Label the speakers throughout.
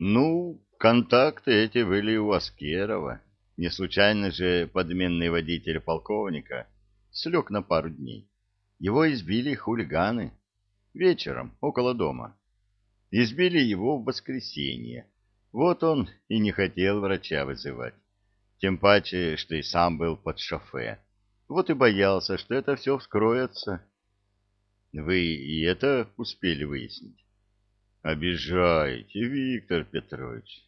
Speaker 1: Ну, контакты эти были у Аскерова. Не случайно же подменный водитель полковника слег на пару дней. Его избили хулиганы. Вечером, около дома. Избили его в воскресенье. Вот он и не хотел врача вызывать. Тем паче, что и сам был под шофе. Вот и боялся, что это все вскроется. Вы и это успели выяснить? Обижаете, Виктор Петрович.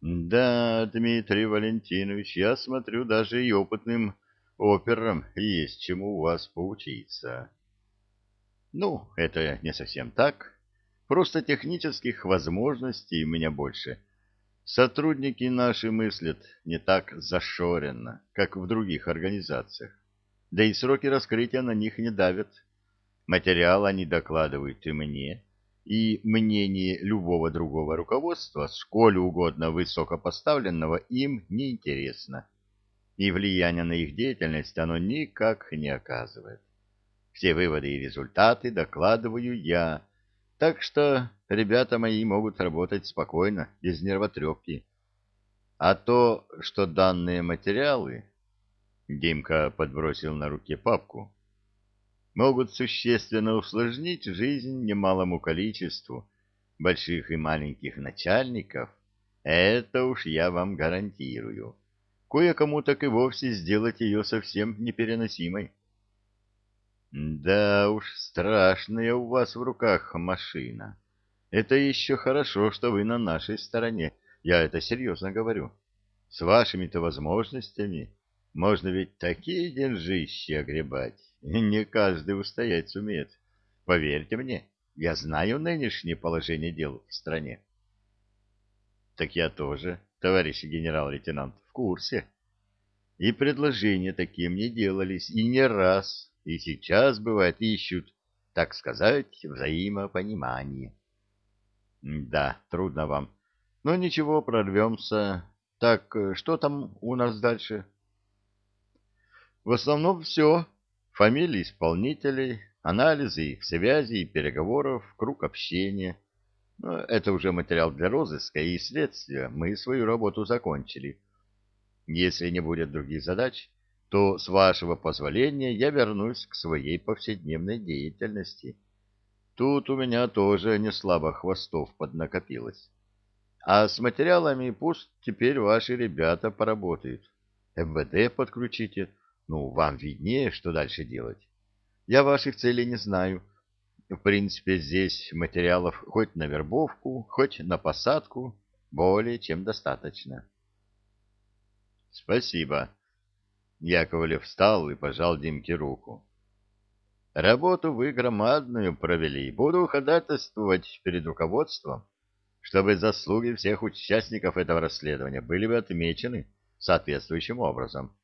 Speaker 1: Да, Дмитрий Валентинович, я смотрю, даже и опытным операм есть чему у вас поучиться. Ну, это не совсем так. Просто технических возможностей у меня больше. Сотрудники наши мыслят не так зашоренно, как в других организациях. Да и сроки раскрытия на них не давят. Материал они докладывают и мне, и мнение любого другого руководства, сколь угодно высокопоставленного, им не интересно. И влияние на их деятельность оно никак не оказывает. Все выводы и результаты докладываю я, так что ребята мои могут работать спокойно, без нервотрепки. А то, что данные материалы... Димка подбросил на руке папку могут существенно усложнить жизнь немалому количеству больших и маленьких начальников, это уж я вам гарантирую. Кое-кому так и вовсе сделать ее совсем непереносимой. Да уж, страшная у вас в руках машина. Это еще хорошо, что вы на нашей стороне. Я это серьезно говорю. С вашими-то возможностями можно ведь такие деньжищи огребать. Не каждый устоять сумеет. Поверьте мне, я знаю нынешнее положение дел в стране. Так я тоже, товарищ генерал-лейтенант, в курсе. И предложения такие мне делались, и не раз, и сейчас, бывает, ищут, так сказать, взаимопонимание. Да, трудно вам. Но ничего, прорвемся. Так, что там у нас дальше? В основном все, фамилии исполнителей, анализы их связей и переговоров, круг общения. Но это уже материал для розыска и следствия. Мы свою работу закончили. Если не будет других задач, то, с вашего позволения, я вернусь к своей повседневной деятельности. Тут у меня тоже не слабо хвостов поднакопилось. А с материалами пусть теперь ваши ребята поработают. МВД подключите, ну, вам виднее, что дальше делать. Я ваших целей не знаю. В принципе, здесь материалов хоть на вербовку, хоть на посадку более чем достаточно. Спасибо. Яковлев встал и пожал Димке руку. Работу вы громадную провели. Буду ходатайствовать перед руководством, чтобы заслуги всех участников этого расследования были бы отмечены соответствующим образом.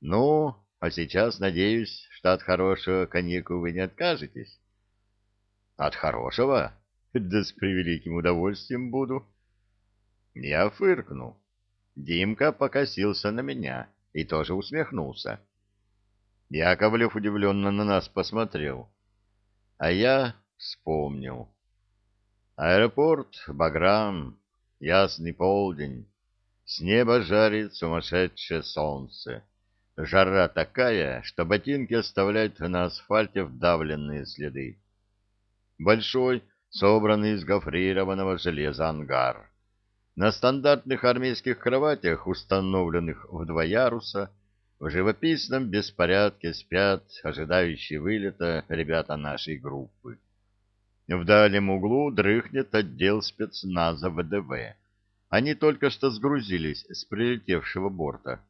Speaker 1: Ну, а сейчас, надеюсь, что от хорошего коньяку вы не откажетесь. От хорошего? Да с превеликим удовольствием буду. Я фыркнул. Димка покосился на меня и тоже усмехнулся. Яковлев удивленно на нас посмотрел. А я вспомнил. Аэропорт, Баграм, ясный полдень. С неба жарит сумасшедшее солнце. Жара такая, что ботинки оставляют на асфальте вдавленные следы. Большой, собранный из гофрированного железа ангар. На стандартных армейских кроватях, установленных в два яруса, в живописном беспорядке спят ожидающие вылета ребята нашей группы. В дальнем углу дрыхнет отдел спецназа ВДВ. Они только что сгрузились с прилетевшего борта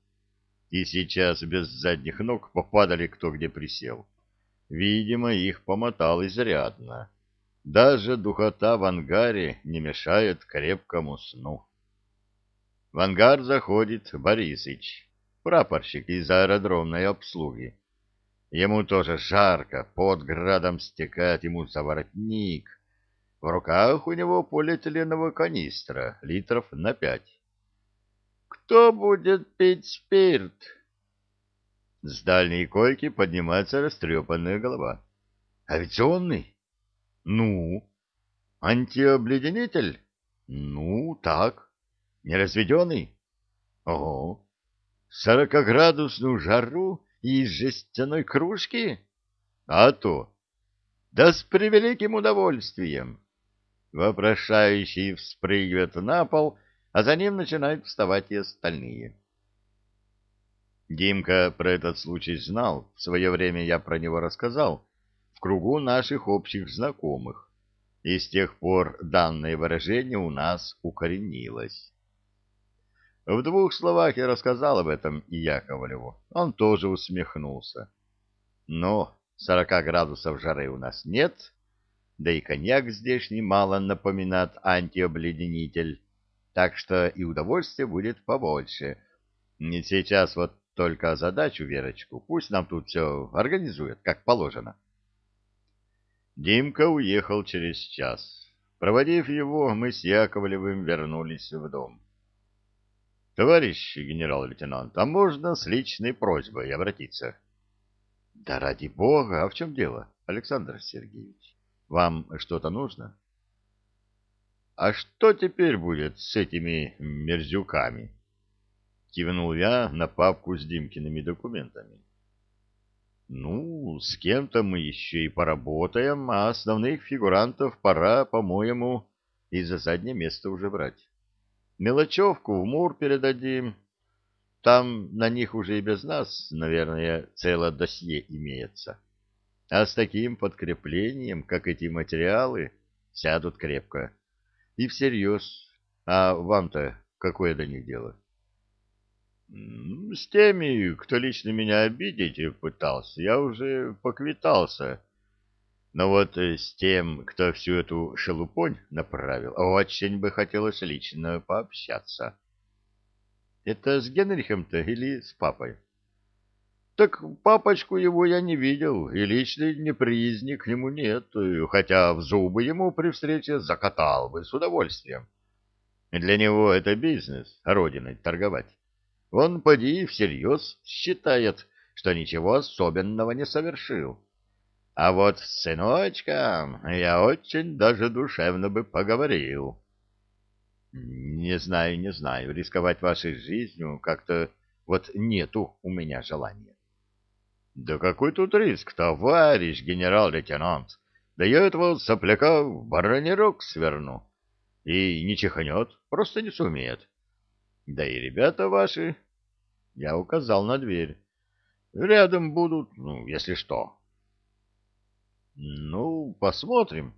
Speaker 1: и сейчас без задних ног попадали кто где присел. Видимо, их помотал изрядно. Даже духота в ангаре не мешает крепкому сну. В ангар заходит Борисыч, прапорщик из аэродромной обслуги. Ему тоже жарко, под градом стекает ему за воротник. В руках у него полиэтиленовая канистра, литров на пять. Кто будет пить спирт? С дальней койки поднимается растрепанная голова. Авиационный? Ну? Антиобледенитель? Ну, так. Не разведенный? Ого. Сорокоградусную жару и из жестяной кружки? А то. Да с превеликим удовольствием. Вопрошающий вспрыгивает на пол, а за ним начинают вставать и остальные. Димка про этот случай знал, в свое время я про него рассказал, в кругу наших общих знакомых, и с тех пор данное выражение у нас укоренилось. В двух словах я рассказал об этом и Яковлеву. Он тоже усмехнулся. Но сорока градусов жары у нас нет, да и коньяк здешний мало напоминает антиобледенитель, так что и удовольствие будет побольше. Не сейчас вот только задачу Верочку, пусть нам тут все организует, как положено. Димка уехал через час. Проводив его, мы с Яковлевым вернулись в дом. — Товарищ генерал-лейтенант, а можно с личной просьбой обратиться? — Да ради бога, а в чем дело, Александр Сергеевич? Вам что-то нужно? — А что теперь будет с этими мерзюками? — кивнул я на папку с Димкиными документами. Ну, с кем-то мы еще и поработаем, а основных фигурантов пора, по-моему, и за заднее место уже брать. Мелочевку в МУР передадим. Там на них уже и без нас, наверное, целое досье имеется. А с таким подкреплением, как эти материалы, сядут крепко. И всерьез. А вам-то какое до них дело? — с теми, кто лично меня обидеть пытался, я уже поквитался. Но вот с тем, кто всю эту шелупонь направил, очень бы хотелось лично пообщаться. Это с Генрихом-то или с папой? Так папочку его я не видел, и личной неприязни к нему нет, хотя в зубы ему при встрече закатал бы с удовольствием. Для него это бизнес, родиной торговать. Он, поди, всерьез считает, что ничего особенного не совершил. А вот с сыночком я очень даже душевно бы поговорил. Не знаю, не знаю, рисковать вашей жизнью как-то вот нету у меня желания. Да какой тут риск, товарищ генерал-лейтенант? Да я этого сопляка в баранирок сверну. И не чихнет, просто не сумеет. Да и ребята ваши я указал на дверь. Рядом будут, ну, если что. Ну, посмотрим.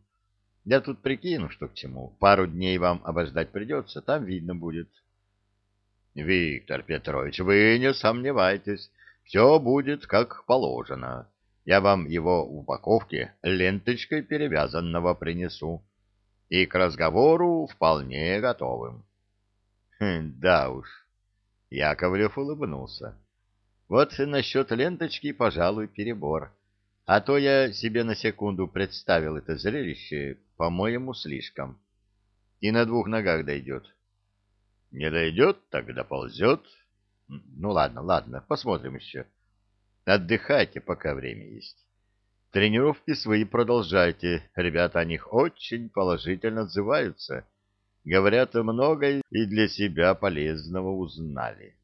Speaker 1: Я тут прикину, что к чему. Пару дней вам обождать придется, там видно будет. Виктор Петрович, вы не сомневайтесь, все будет как положено. Я вам его в упаковке ленточкой перевязанного принесу. И к разговору вполне готовым. Хм, да уж, Яковлев улыбнулся. Вот насчет ленточки, пожалуй, перебор. А то я себе на секунду представил это зрелище, по-моему, слишком. И на двух ногах дойдет. Не дойдет, тогда ползет. Ну ладно, ладно, посмотрим еще. Отдыхайте, пока время есть. Тренировки свои продолжайте. Ребята о них очень положительно отзываются. Говорят, многое и для себя полезного узнали.